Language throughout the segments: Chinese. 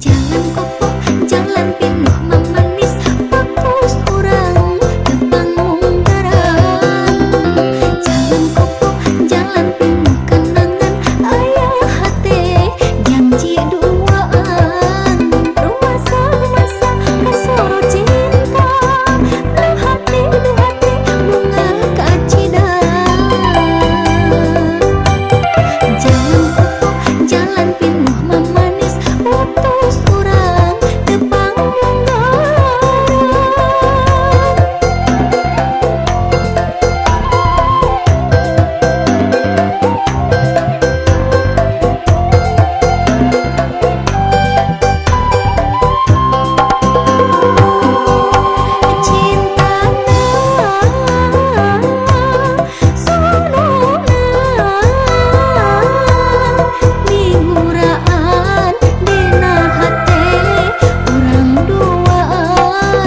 Chân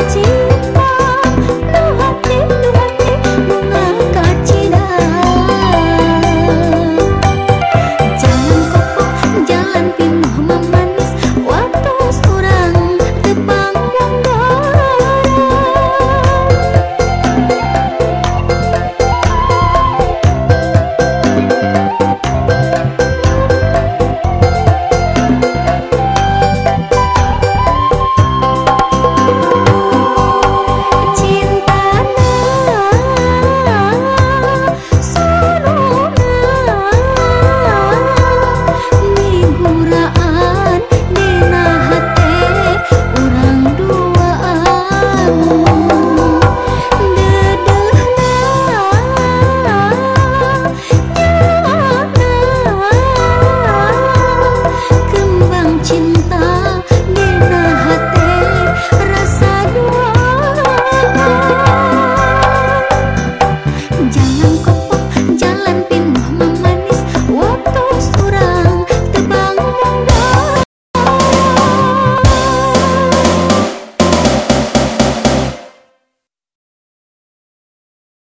爱情